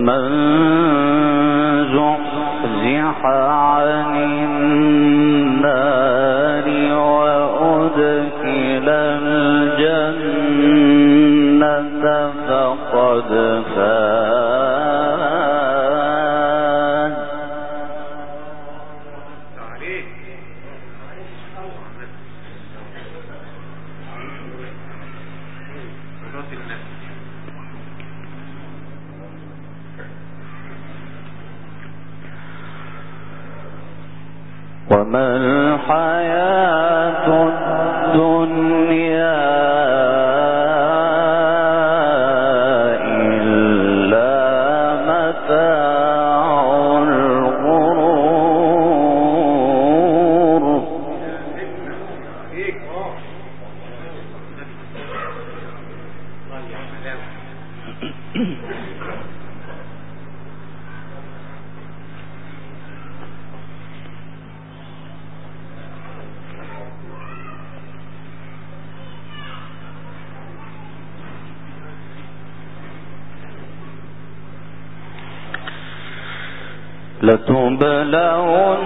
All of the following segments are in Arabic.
فمن لتبلغن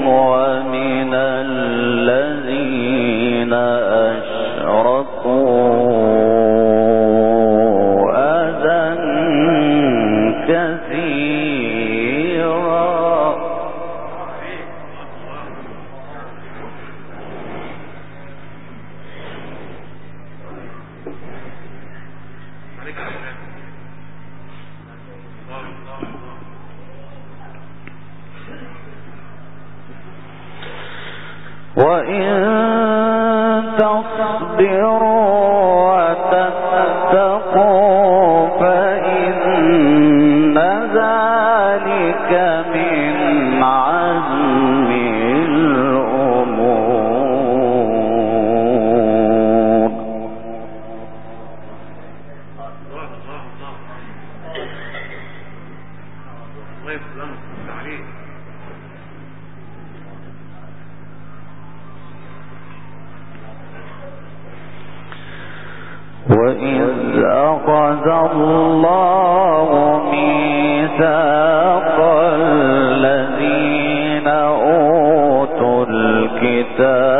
ميثاق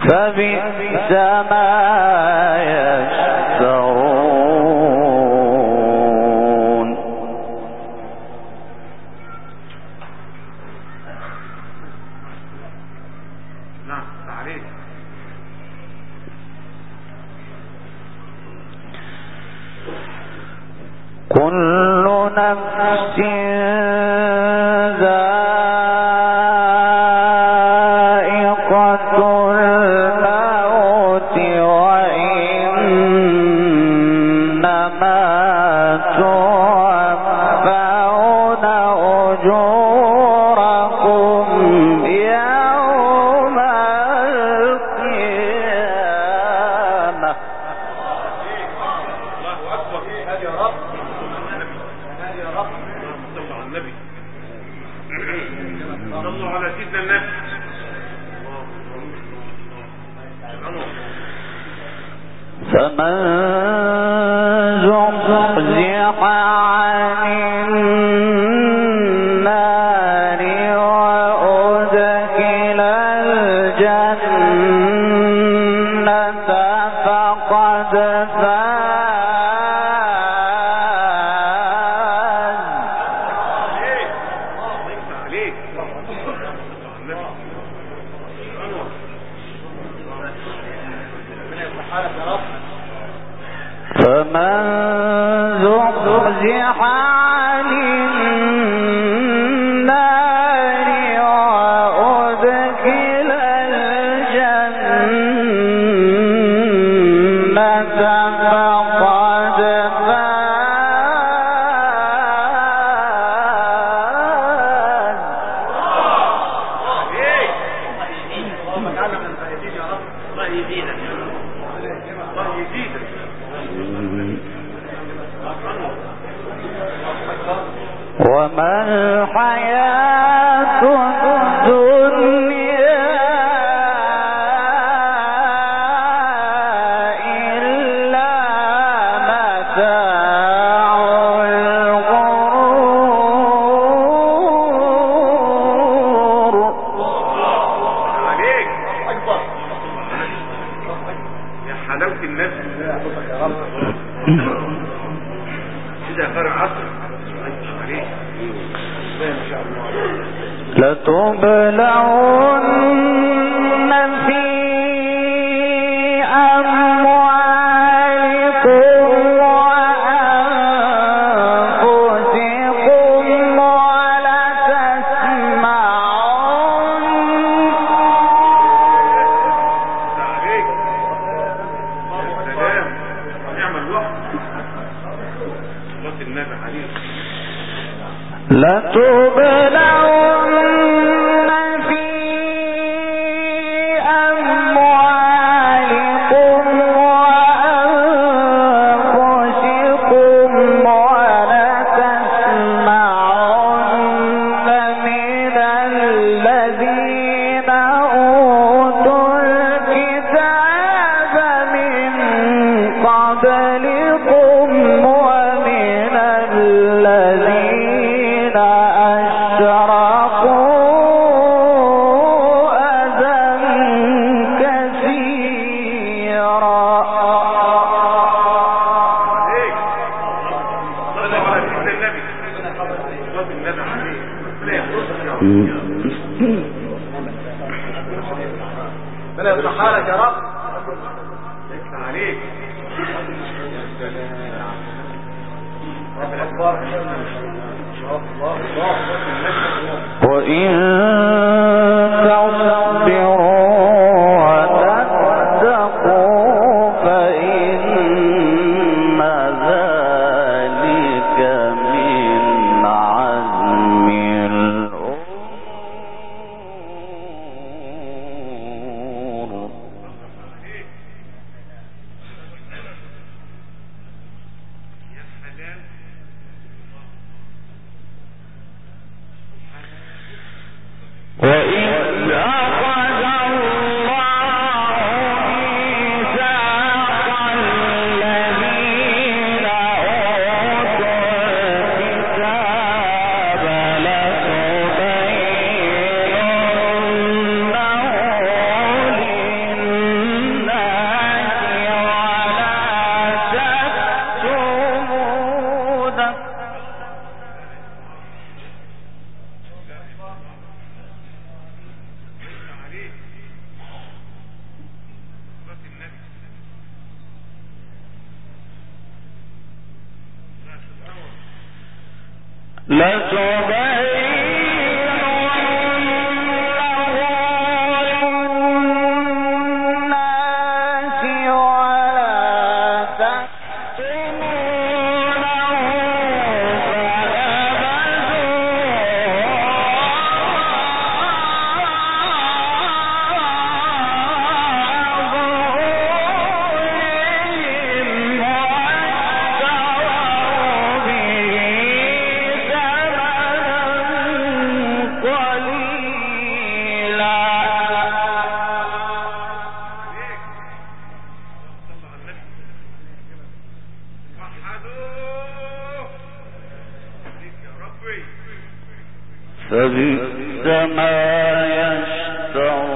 فبئس ما يشترون لتبلغن فلا يصح حالك يا رب فبئس ما يشترون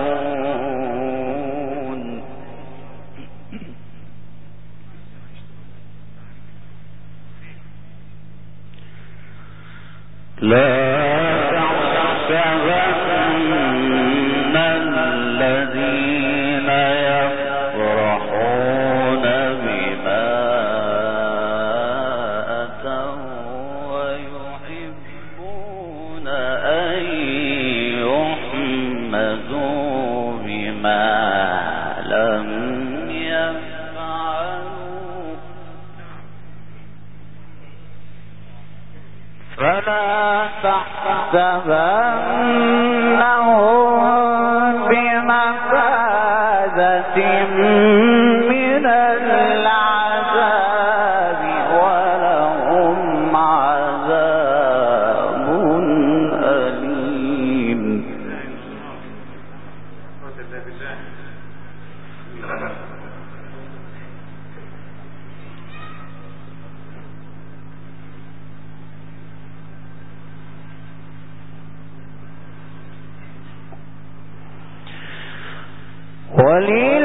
تحسبنهم ولی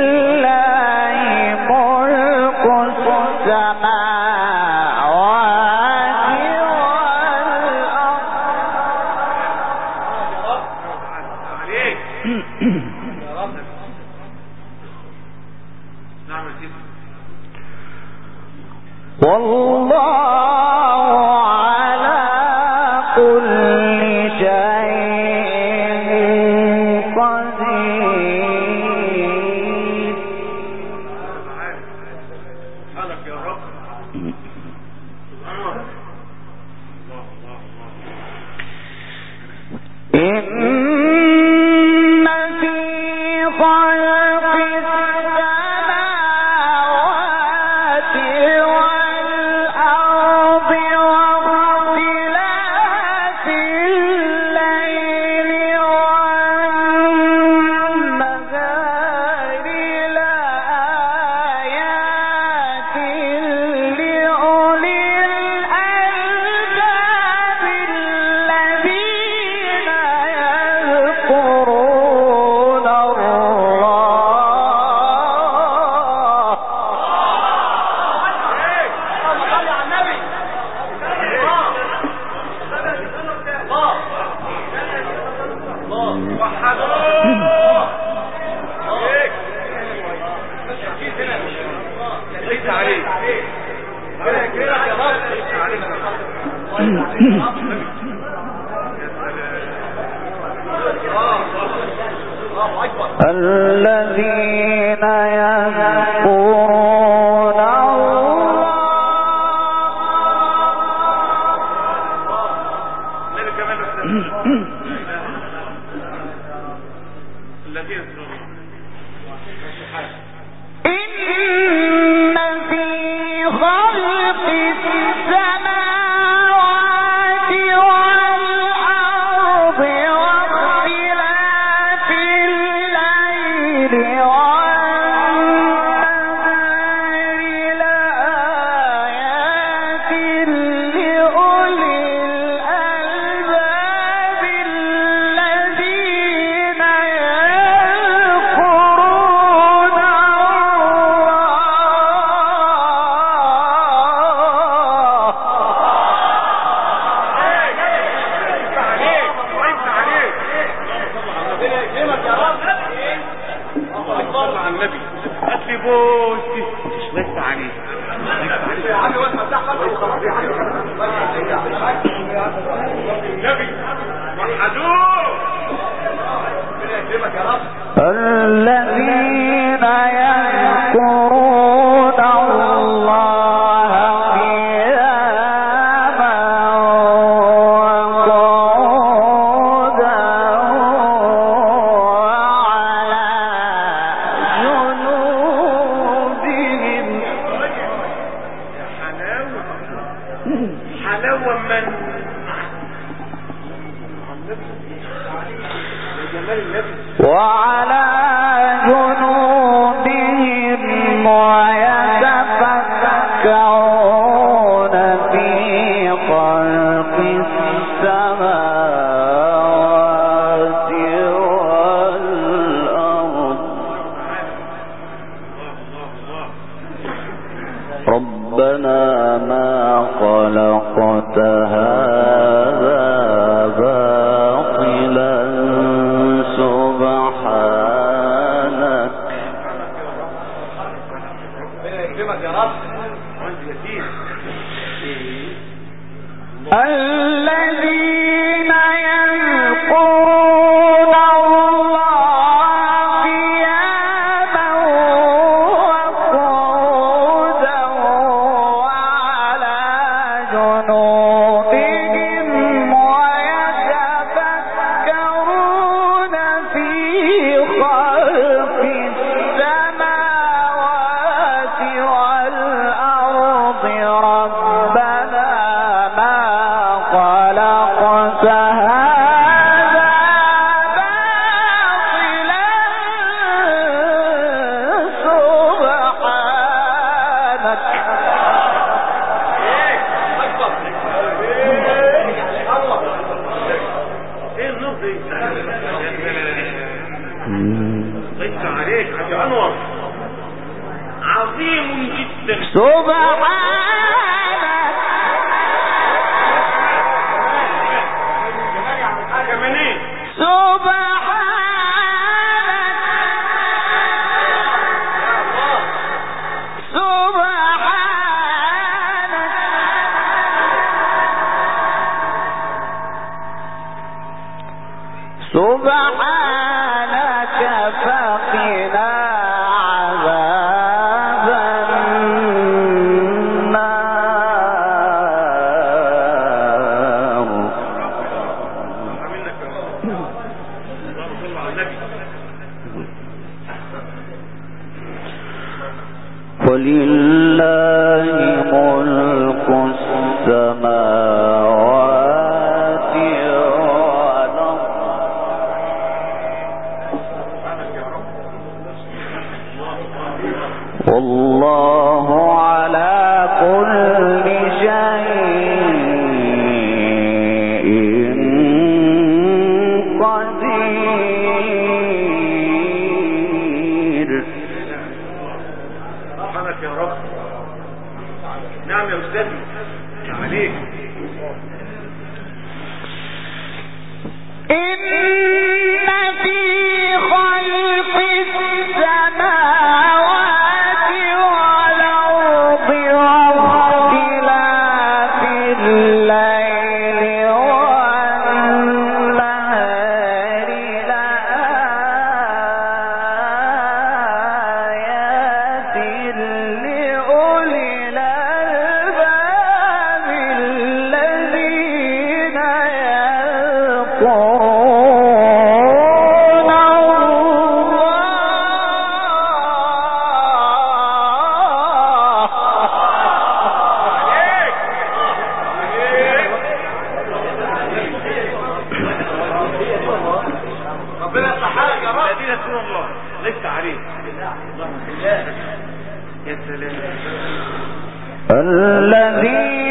الذي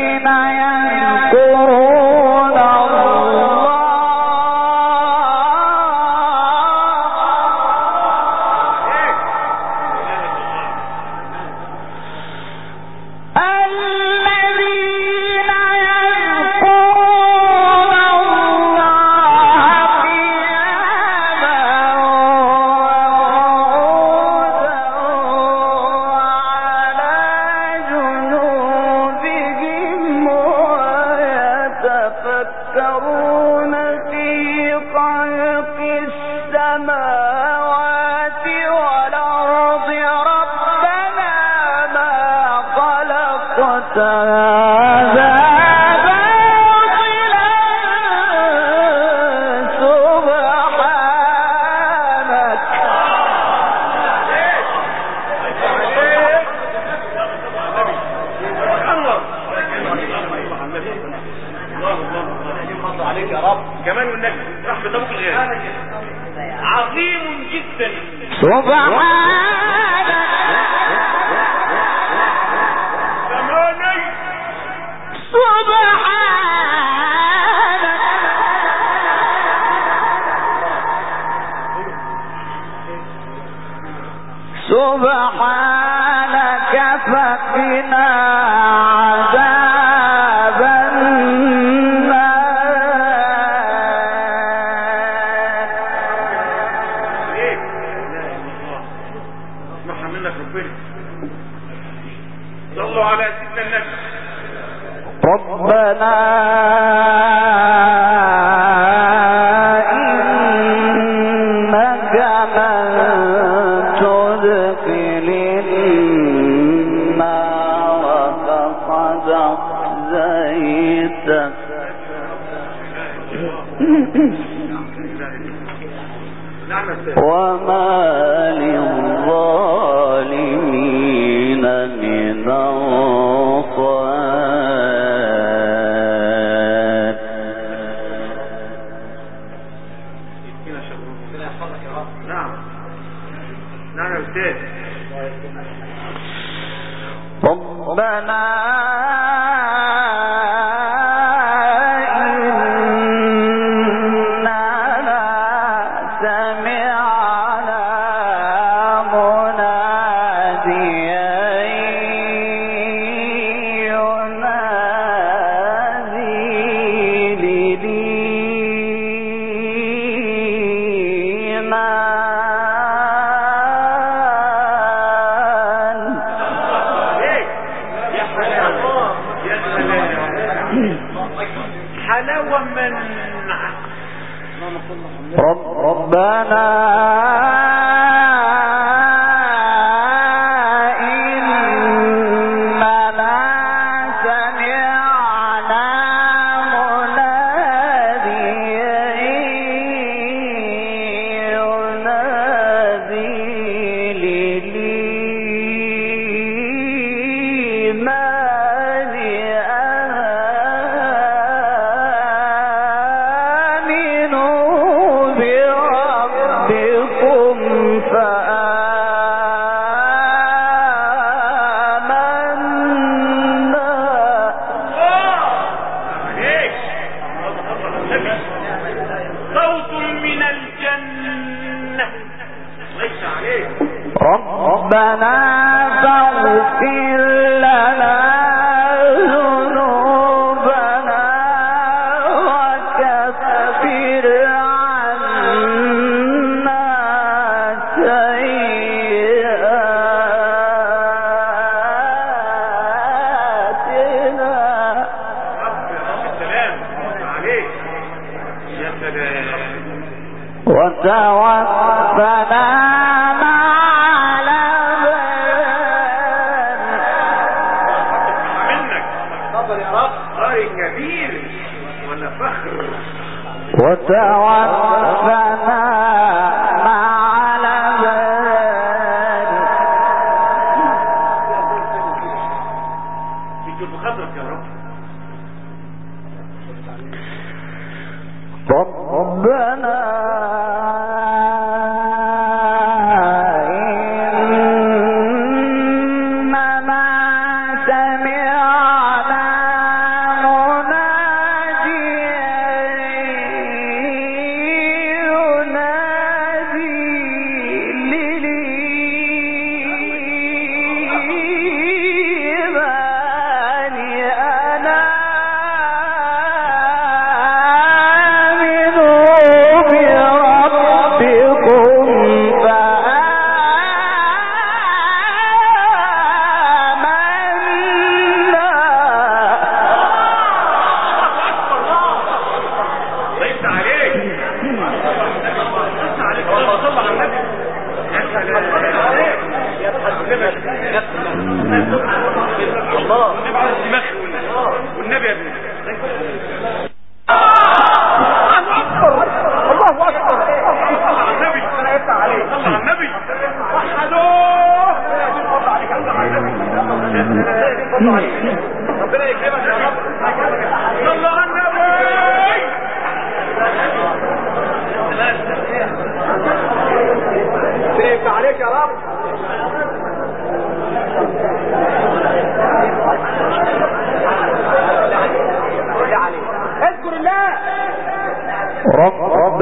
ربنا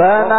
ربنا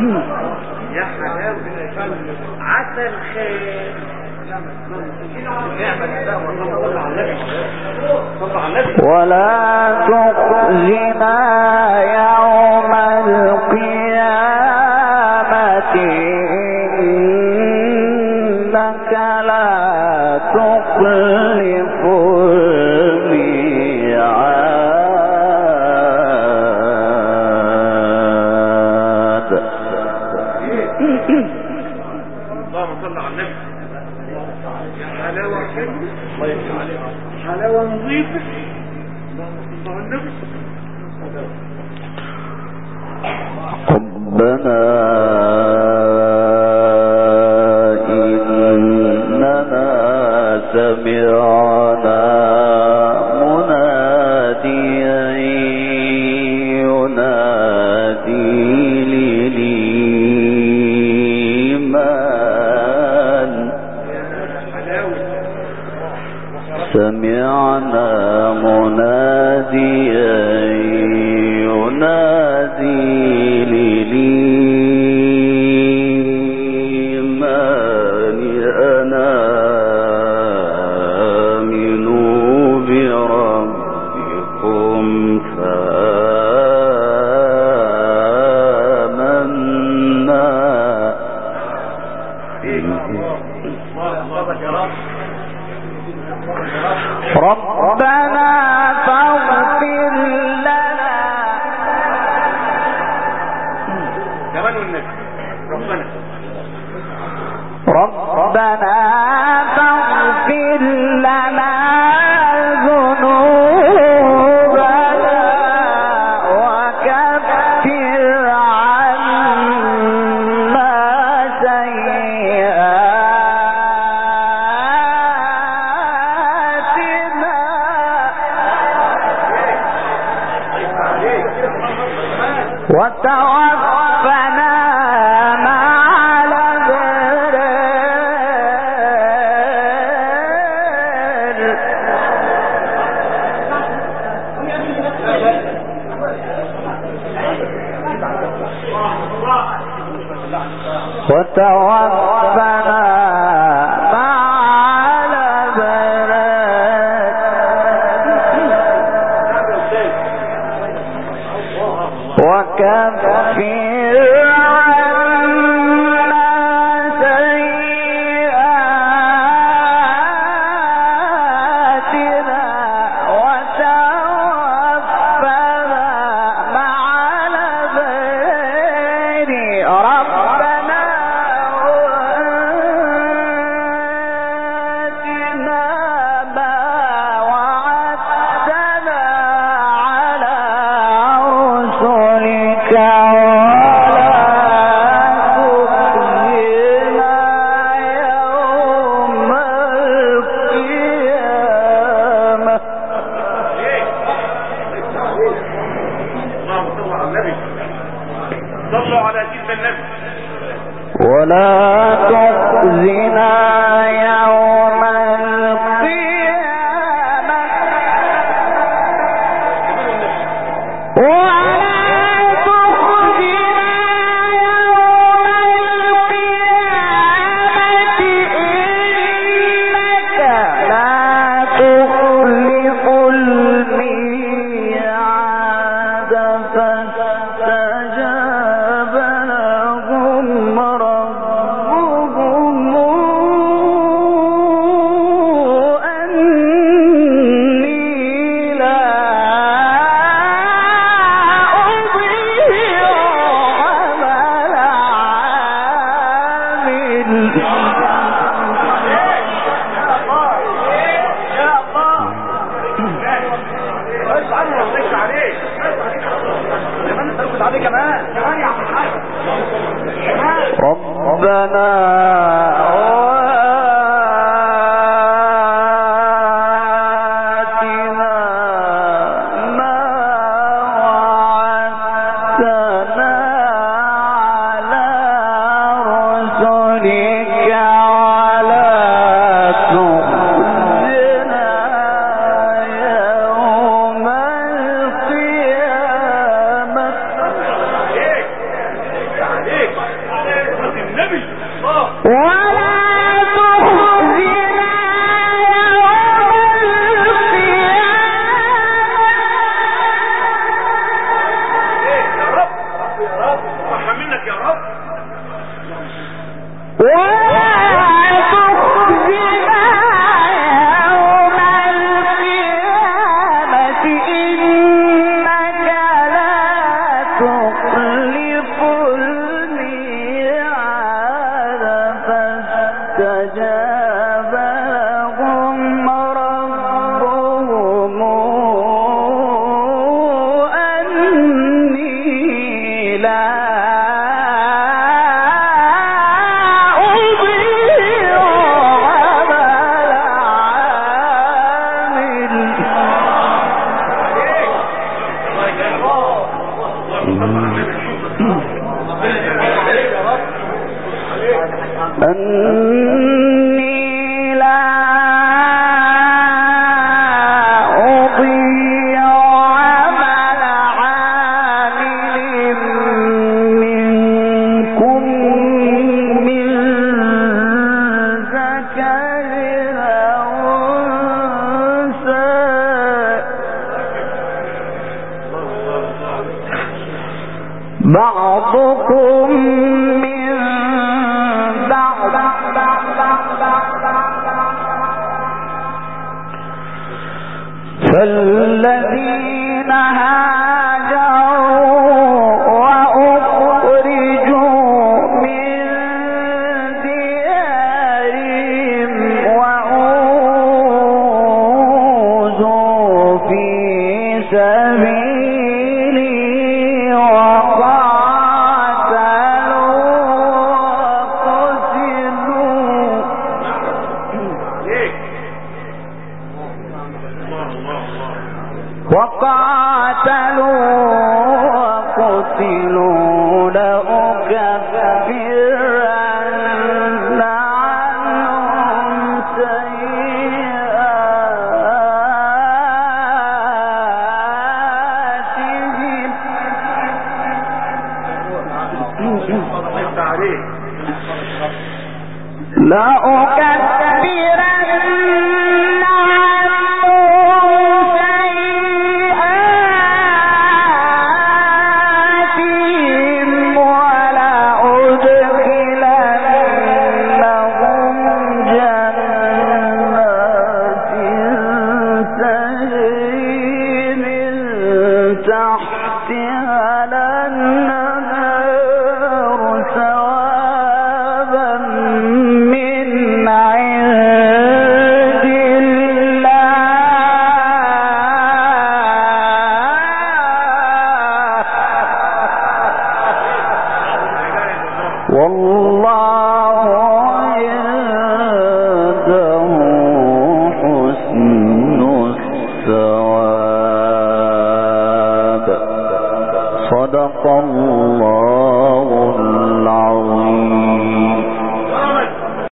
يا عسل خير نعمة الله سمعنا مناديا ينادي وتوفنا